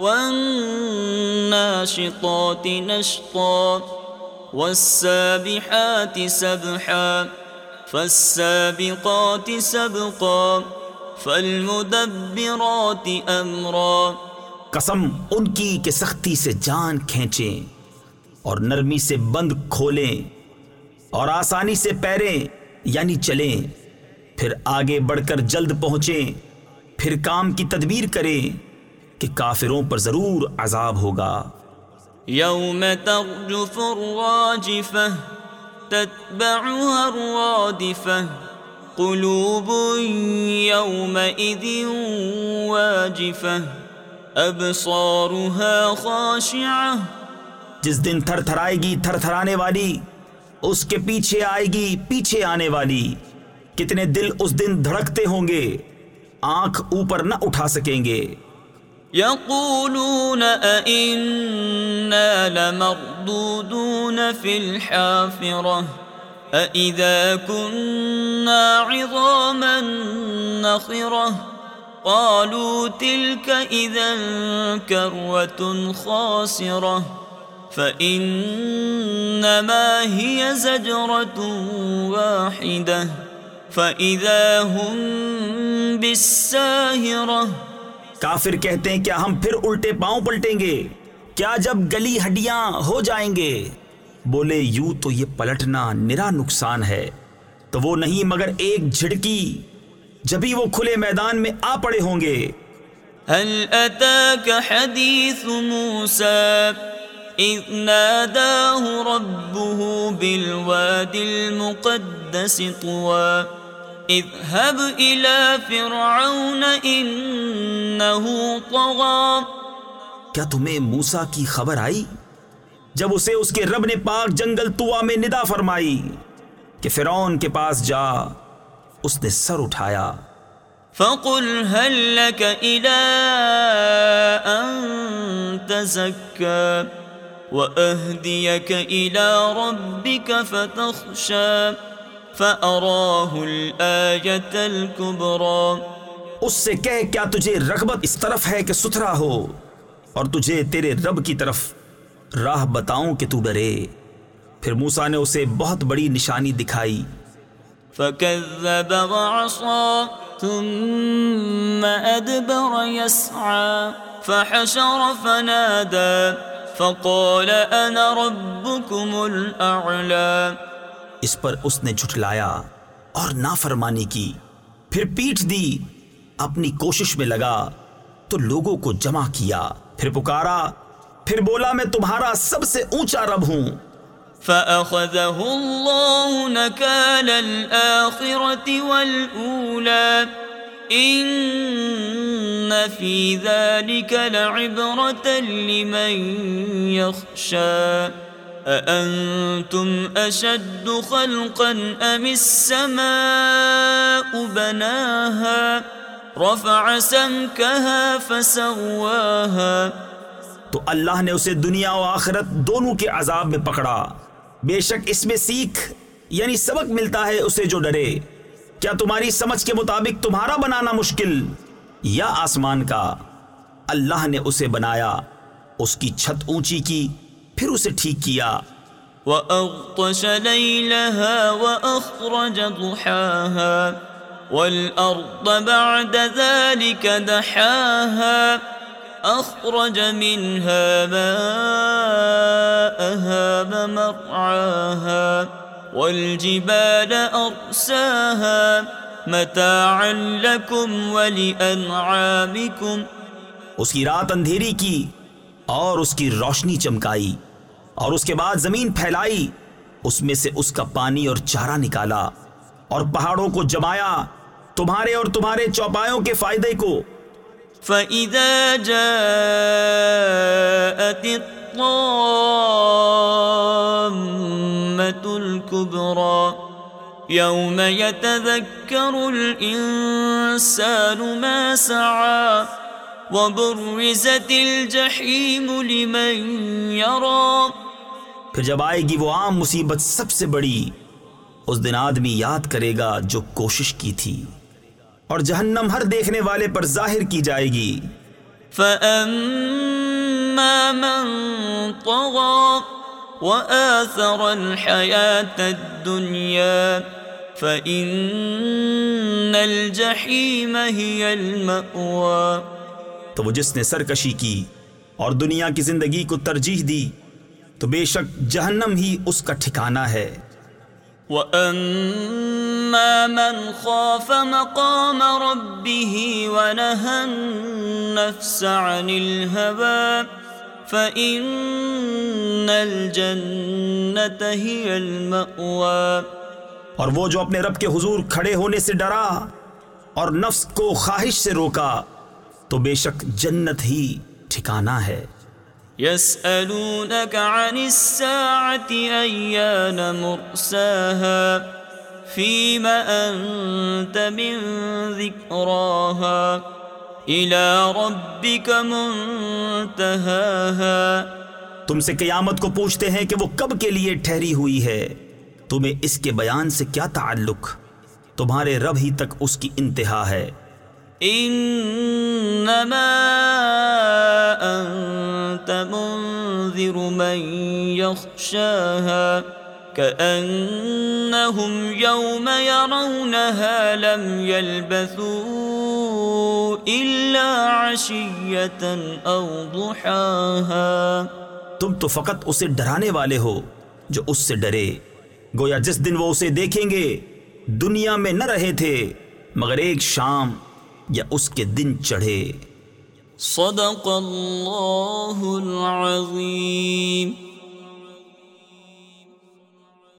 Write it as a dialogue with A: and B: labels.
A: والناشطات نشطا والسابحات سبحا فالسابقات سبقا فالمدبرات امرا
B: قسم ان کی کہ سختی سے جان کھینچیں اور نرمی سے بند کھولیں اور آسانی سے پیریں یعنی چلیں، پھر آگے بڑھ کر جلد پہنچیں، پھر کام کی تدبیر کریں۔ کہ کافروں پر ضرور عذاب ہوگا۔
A: یوم ترجف الراجفة تتبعها الرادفة قلوب يومئذ واجفة أبصارها خاشعة۔
B: جس دن تھر تھرائے گی تھر تھرانے والی اس کے پیچھے آئے گی پیچھے آنے والی۔ کتنے دل اس دن دھڑکتے ہوں گے آنکھ اوپر نہ اٹھا سکیں گے۔
A: يقولون أئنا لمردودون في الحافرة أئذا كنا عظاما نخرة قالوا تلك إذا كروة خاسرة فإنما هي زجرة واحدة فإذا هم بالساهرة
B: کافر کہتے ہیں کیا ہم پھر الٹے پاؤں پلٹیں گے؟ کیا جب گلی ہڈیاں ہو جائیں گے؟ بولے، یوں تو یہ پلٹنا نرا نقصان ہے، تو وہ نہیں مگر ایک جھڑکی۔ جبھی وہ کھلے میدان میں آ پڑے ہوں گے۔
A: هل أتاك حديث موسى؟ إذ ناداه ربه بالواد المقدس طوى اذهب إلى فرعون إنه طغى.
B: کیا تمہیں موسا کی خبر آئی؟ جب اسے اس کے رب نے پاک جنگل توا میں ندا فرمائی کہ فرعون کے پاس جا اس نے سر اٹھایا۔
A: فقل هل لك إلى أن تزكى وأهديك إلى ربك فتخشى. فأراه الآية الكبرى۔
B: اس سے کہہ کیا تجھے رغبت اس طرف ہے کہ ستھرا ہو اور تجھے تیرے رب کی طرف راہ بتاؤں کہ تو ڈرے۔ پھر موسا نے اسے بہت بڑی نشانی دکھائی۔
A: فكذب وعصى ثم أدبر يسعى فحشر فنادى فقال أنا ربكم الأعلى۔
B: اس پر اس نے جھٹلایا اور نافرمانی کی۔ پھر پیٹھ دی، اپنی کوشش میں لگا تو لوگوں کو جمع کیا۔ پھر پکارا، پھر بولا، میں تمہارا سب سے اونچا رب ہوں۔
A: فأخذه الله نكال الآخرة والأولى۔ إن في ذلك لعبرة لمن يخشى۔ أأنتم أشد خلقا أم السماء بناها؟ رفع سمكها فسواها.
B: تو اللہ نے اسے دنیا و آخرت دونوں کے عذاب میں پکڑا۔ بے شک اس میں سیکھ یعنی سبق ملتا ہے اسے جو ڈرے۔ کیا تمہاری سمجھ کے مطابق تمہارا بنانا مشکل؟ یا آسمان کا؟ اللہ نے اسے بنایا، اس کی چھت اونچی کی پھر اسے ٹھیک کیا۔
A: وأغطش ليلها وأخرج ضحاها والأرض بعد ذلك دحاها أخرج منها ماءها ومرعاها والجبال أرساها متاعا لكم ولأنعامكم
B: اس کی رات اندھیری کی اور اس کی روشنی چمکائی۔ اور اس کے بعد زمین پھیلائی، اس میں سے اس کا پانی اور چارہ نکالا اور پہاڑوں کو جمایا تمہارے اور تمہارے چوپایوں کے فائدے کو۔
A: فإذا جاءت الطامة الكبرى، يوم يتذكر الإنسان ما سعى، وبرزت الجحيم لمن يرى۔
B: پھر جب آئے گی وہ عام مصیبت سب سے بڑی اس دن آدمی یاد کرے گا جو کوشش کی تھی۔ اور جہنم ہر دیکھنے والے پر ظاہر کی جائے گی۔
A: فَأَمَّا مَن طَغَى وَآثَرَ الْحَيَاةَ الدُّنْيَا فَإِنَّ الْجَحِيمَ هِيَ الْمَأْوَى۔
B: تو وہ جس نے سرکشی کی اور دنیا کی زندگی کو ترجیح دی تو بے شک جہنم ہی اس کا ٹھکانہ ہے۔
A: وَأَمَّا مَنْ خَافَ مَقَامَ رَبِّهِ وَنَهَى النَّفْسَ عَنِ الْهَوَى فَإِنَّ الْجَنَّةَ هِيَ الْمَأْوَى۔
B: اور وہ جو اپنے رب کے حضور کھڑے ہونے سے ڈرا اور نفس کو خواہش سے روکا تو بے شک جنت ہی ٹھکانہ ہے۔
A: يسألونك عن الساعة أيان مرساها؟ فيما أنت من ذكراها؟ إلى ربك منتهاها.
B: تم سے قیامت کو پوچھتے ہیں کہ وہ کب کے لیے ٹھہری ہوئی ہے؟ تمہیں اس کے بیان سے کیا تعلق؟ تمہارے رب ہی تک اس کی انتہا ہے۔
A: انما انت منذر من يخشاها كأنهم يوم يرونها لم يلبثوا إلا عشية أو ضحاها
B: تم تو فقط اسے ڈرانے والے ہو جو اس سے ڈرے۔ گویا جس دن وہ اسے دیکھیں گے، دنیا میں نہ رہے تھے، مگر ایک شام یا اس کے دن چڑھے۔
A: صدق اللہ العظیم۔